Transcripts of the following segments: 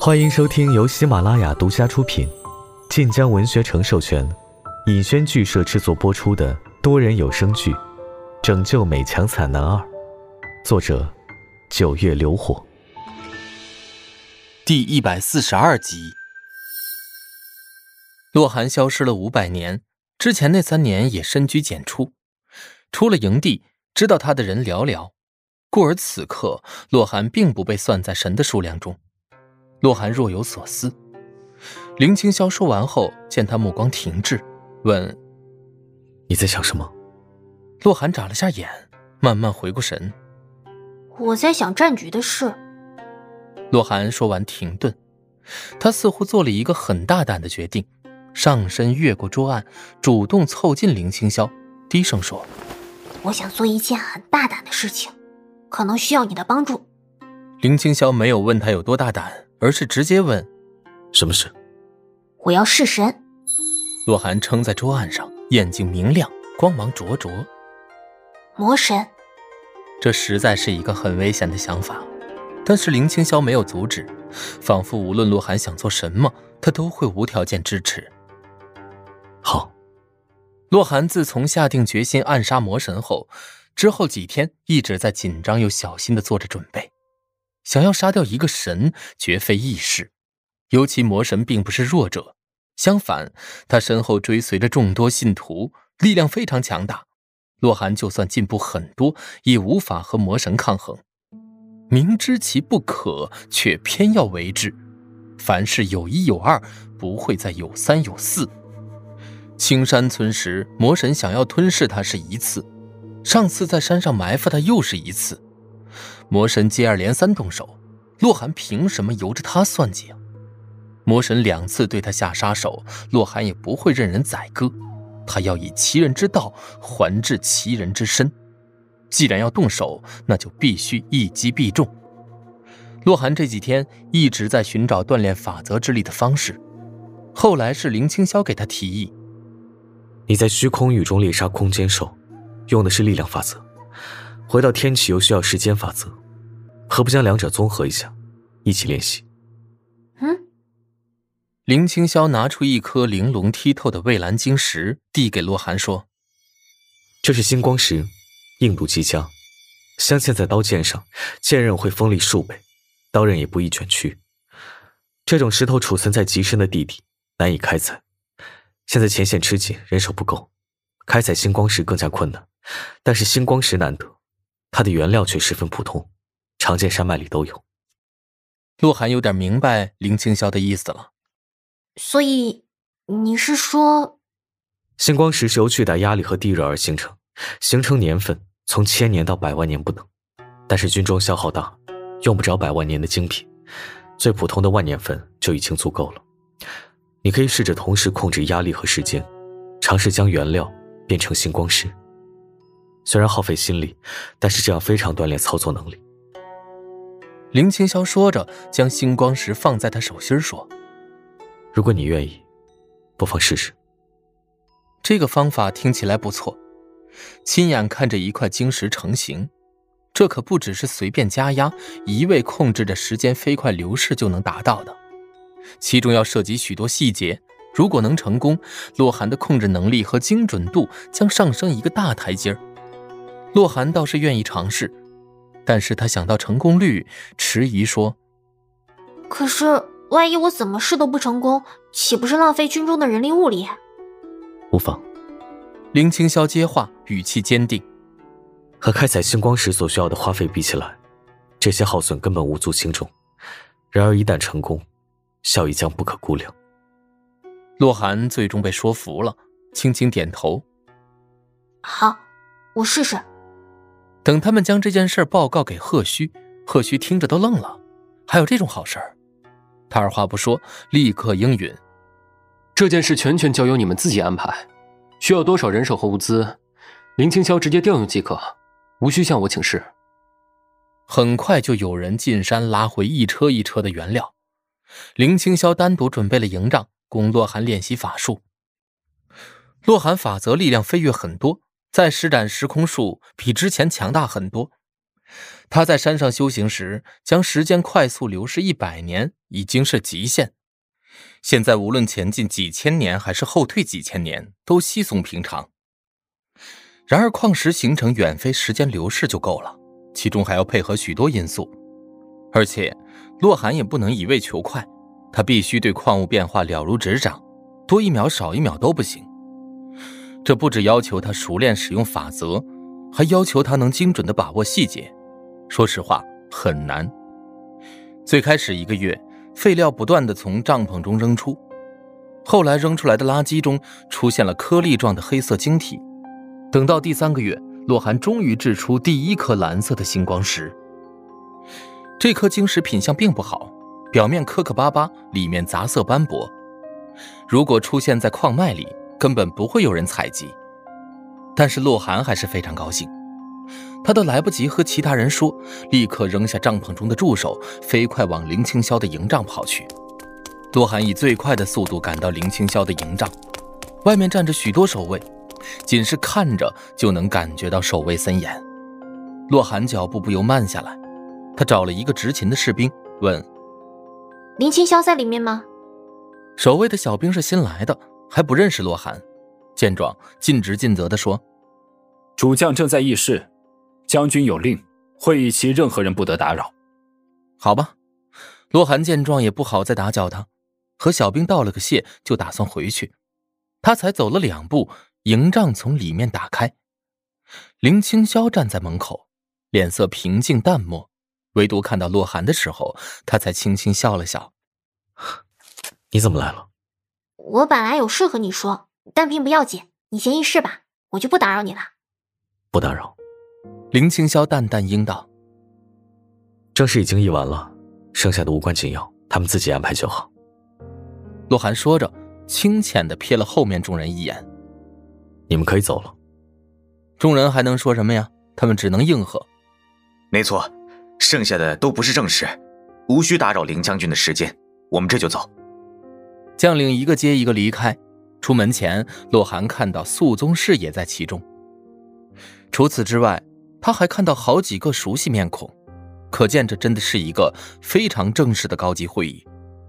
欢迎收听由喜马拉雅独家出品、晋江文学城授权、尹轩剧社制作播出的多人有声剧《拯救美强惨男二》，作者：九月流火，第一百四十二集。洛寒消失了五百年，之前那三年也深居简出，出了营地，知道他的人寥寥。故而此刻，洛寒并不被算在神的数量中。洛寒若有所思。林清霄说完后，见他目光停滞，问：“你在想什么？”洛寒眨了下眼，慢慢回过神：“我在想战局的事。”洛寒说完停顿，他似乎做了一个很大胆的决定，上身越过桌案，主动凑近林清霄，低声说：“我想做一件很大胆的事情。”可能需要你的帮助。林清霄没有问他有多大胆，而是直接问：“什么事？”我要弑神。洛寒撑在桌案上，眼睛明亮，光芒灼灼。魔神，这实在是一个很危险的想法，但是林青霄没有阻止，仿佛无论洛寒想做什么，他都会无条件支持。好。洛寒自从下定决心暗杀魔神后。之后几天一直在紧张又小心的做着准备，想要杀掉一个神绝非易事，尤其魔神并不是弱者，相反，他身后追随着众多信徒，力量非常强大。洛寒就算进步很多，也无法和魔神抗衡。明知其不可，却偏要为之。凡事有一有二，不会再有三有四。青山村时，魔神想要吞噬他是一次。上次在山上埋伏他又是一次，魔神接二连三动手，洛寒凭什么由着他算计啊？魔神两次对他下杀手，洛寒也不会任人宰割，他要以其人之道还治其人之身。既然要动手，那就必须一击必中。洛寒这几天一直在寻找锻炼法则之力的方式，后来是林清霄给他提议：“你在虚空域中猎杀空间兽。”用的是力量法则，回到天启又需要时间法则，何不将两者综合一下，一起练习？嗯。林清霄拿出一颗玲珑剔透的蔚蓝晶石，递给洛寒说：“这是星光石，硬度极佳，镶嵌在刀剑上，剑刃会锋利数倍，刀刃也不易卷曲。这种石头储存在极深的地底，难以开采。现在前线吃紧，人手不够，开采星光石更加困难。”但是星光石难得，它的原料却十分普通，常见山脉里都有。洛寒有点明白林清霄的意思了。所以你是说，星光石是由巨大压力和地热而形成，形成年份从千年到百万年不等。但是军中消耗大，用不着百万年的精品，最普通的万年份就已经足够了。你可以试着同时控制压力和时间，尝试将原料变成星光石。虽然耗费心力，但是这样非常锻炼操作能力。林清霄说着，将星光石放在他手心说：“如果你愿意，不妨试试。这个方法听起来不错。亲眼看着一块晶石成型，这可不只是随便加压、一味控制着时间飞快流逝就能达到的，其中要涉及许多细节。如果能成功，洛寒的控制能力和精准度将上升一个大台阶儿。”洛寒倒是愿意尝试，但是他想到成功率，迟疑说：“可是万一我怎么试都不成功，岂不是浪费军中的人力物力？”无妨。林清霄接话，语气坚定：“和开采星光石所需要的花费比起来，这些耗损根本无足轻重。然而一旦成功，效益将不可估量。”洛寒最终被说服了，轻轻点头：“好，我试试。”等他们将这件事报告给贺虚，贺虚听着都愣了。还有这种好事儿？他二话不说，立刻应允。这件事全权交由你们自己安排，需要多少人手和物资，林清霄直接调用即可，无需向我请示。很快就有人进山拉回一车一车的原料。林清霄单独准备了营帐，供洛寒练习法术。洛寒法则力量飞跃很多。在施展时空术，比之前强大很多。他在山上修行时，将时间快速流逝一百年已经是极限。现在无论前进几千年，还是后退几千年，都稀松平常。然而，矿石形成远非时间流逝就够了，其中还要配合许多因素。而且，洛寒也不能一味求快，他必须对矿物变化了如指掌，多一秒少一秒都不行。这不只要求他熟练使用法则，还要求他能精准的把握细节。说实话，很难。最开始一个月。废料不断的从帐篷中扔出，后来扔出来的垃圾中出现了颗粒状的黑色晶体。等到第三个月，洛寒终于制出第一颗蓝色的星光石。这颗晶石品相并不好，表面磕磕巴巴，里面杂色斑驳。如果出现在矿脉里，根本不会有人采集。但是洛寒还是非常高兴。他都来不及和其他人说，立刻扔下帐篷中的助手，飞快往林青霄的营帐跑去。洛寒以最快的速度赶到林青霄的营帐，外面站着许多守卫，仅是看着就能感觉到守卫森严。洛寒脚步不由慢下来，他找了一个执勤的士兵问：“林青霄在里面吗？”守卫的小兵是新来的，还不认识洛寒，见状尽职尽责地说：“主将正在议事。”将军有令，会议期任何人不得打扰。好吧，洛寒见状也不好再打搅他，和小兵道了个谢，就打算回去。他才走了两步，营帐从里面打开，林青霄站在门口，脸色平静淡漠，唯独看到洛寒的时候，他才轻轻笑了笑：“你怎么来了？”“我本来有事和你说，但并不要紧，你先议事吧，我就不打扰你了。”“不打扰。”林青霄淡淡应道：“正事已经议完了，剩下的无关紧要，他们自己安排就好。”洛寒说着，轻浅的瞥了后面众人一眼：“你们可以走了。”众人还能说什么呀？他们只能应和：“没错，剩下的都不是正事，无需打扰林将军的时间，我们这就走。”将领一个接一个离开，出门前，洛寒看到肃宗室也在其中。除此之外。他还看到好几个熟悉面孔，可见这真的是一个非常正式的高级会议。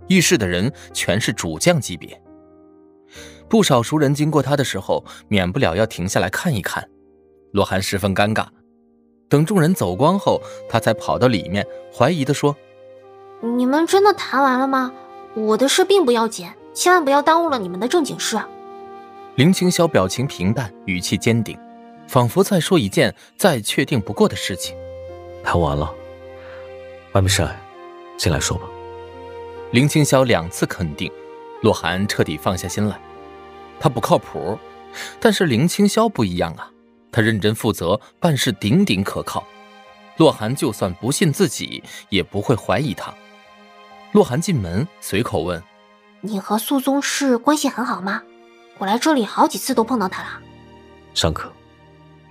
议事的人全是主将级别，不少熟人经过他的时候，免不了要停下来看一看。洛寒十分尴尬。等众人走光后，他才跑到里面，怀疑地说：“你们真的谈完了吗？我的事并不要紧，千万不要耽误了你们的正经事。”林青霄表情平淡，语气坚定。仿佛在说一件再确定不过的事情。谈完了，外面晒，进来说吧。林青霄两次肯定，洛寒彻底放下心来。他不靠谱，但是林青霄不一样啊，他认真负责，办事顶顶可靠。洛寒就算不信自己，也不会怀疑他。洛寒进门，随口问：“你和肃宗室关系很好吗？我来这里好几次都碰到他了。”上课。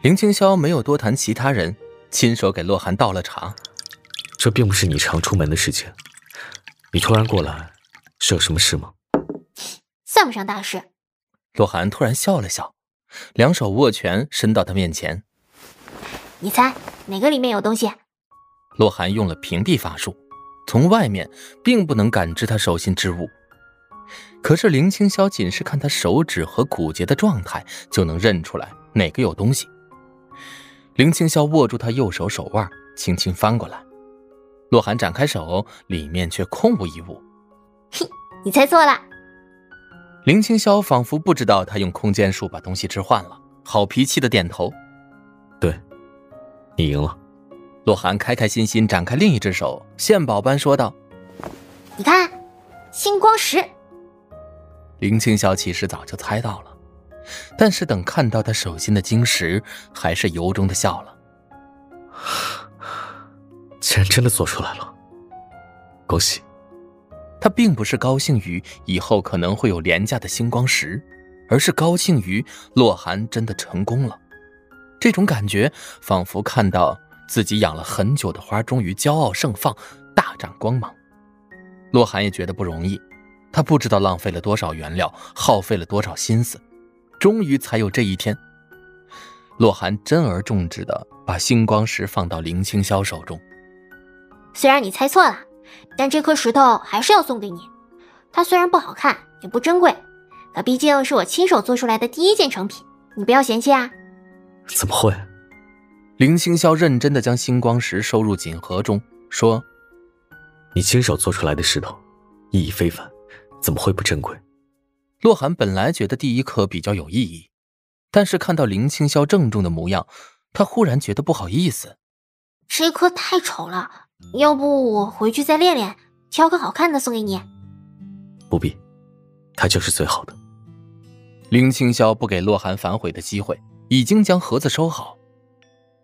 林青霄没有多谈其他人，亲手给洛寒倒了茶。这并不是你常出门的事情，你突然过来，是有什么事吗？算不上大事。洛寒突然笑了笑，两手握拳伸到他面前。你猜哪个里面有东西？洛寒用了屏蔽法术，从外面并不能感知他手心之物。可是林青霄仅是看他手指和骨节的状态，就能认出来哪个有东西。林青霄握住他右手手腕，轻轻翻过来。洛寒展开手，里面却空无一物。嘿，你猜错了。林青霄仿佛不知道他用空间术把东西置换了，好脾气的点头：“对，你赢了。”洛寒开开心心展开另一只手，献宝般说道：“你看，星光石。”林青霄其实早就猜到了。但是等看到他手心的晶石，还是由衷的笑了。竟然真的做出来了，恭喜！他并不是高兴于以后可能会有廉价的星光石，而是高兴于洛寒真的成功了。这种感觉仿佛看到自己养了很久的花终于骄傲盛放，大展光芒。洛寒也觉得不容易，他不知道浪费了多少原料，耗费了多少心思。终于才有这一天。洛寒珍而重之的把星光石放到林青霄手中。虽然你猜错了，但这颗石头还是要送给你。它虽然不好看，也不珍贵，可毕竟是我亲手做出来的第一件成品，你不要嫌弃啊。怎么会？林青霄认真的将星光石收入锦盒中，说：“你亲手做出来的石头，意义非凡，怎么会不珍贵？”洛寒本来觉得第一颗比较有意义，但是看到林青霄郑重的模样，他忽然觉得不好意思。这颗太丑了，要不我回去再练练，挑个好看的送给你。不必，它就是最好的。林青霄不给洛寒反悔的机会，已经将盒子收好。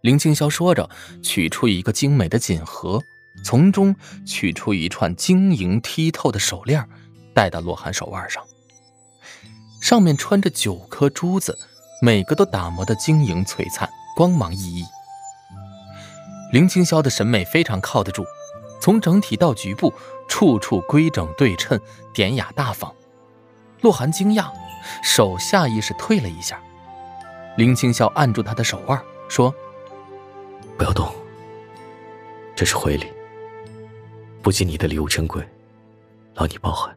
林青霄说着，取出一个精美的锦盒，从中取出一串晶莹剔透的手链，戴到洛寒手腕上。上面穿着九颗珠子，每个都打磨得晶莹璀璨，光芒熠熠。林青霄的审美非常靠得住，从整体到局部，处处规整对称，典雅大方。洛寒惊讶，手下意识退了一下。林青霄按住他的手腕，说。不要动，这是回礼，不仅你的礼物珍贵，劳你包涵。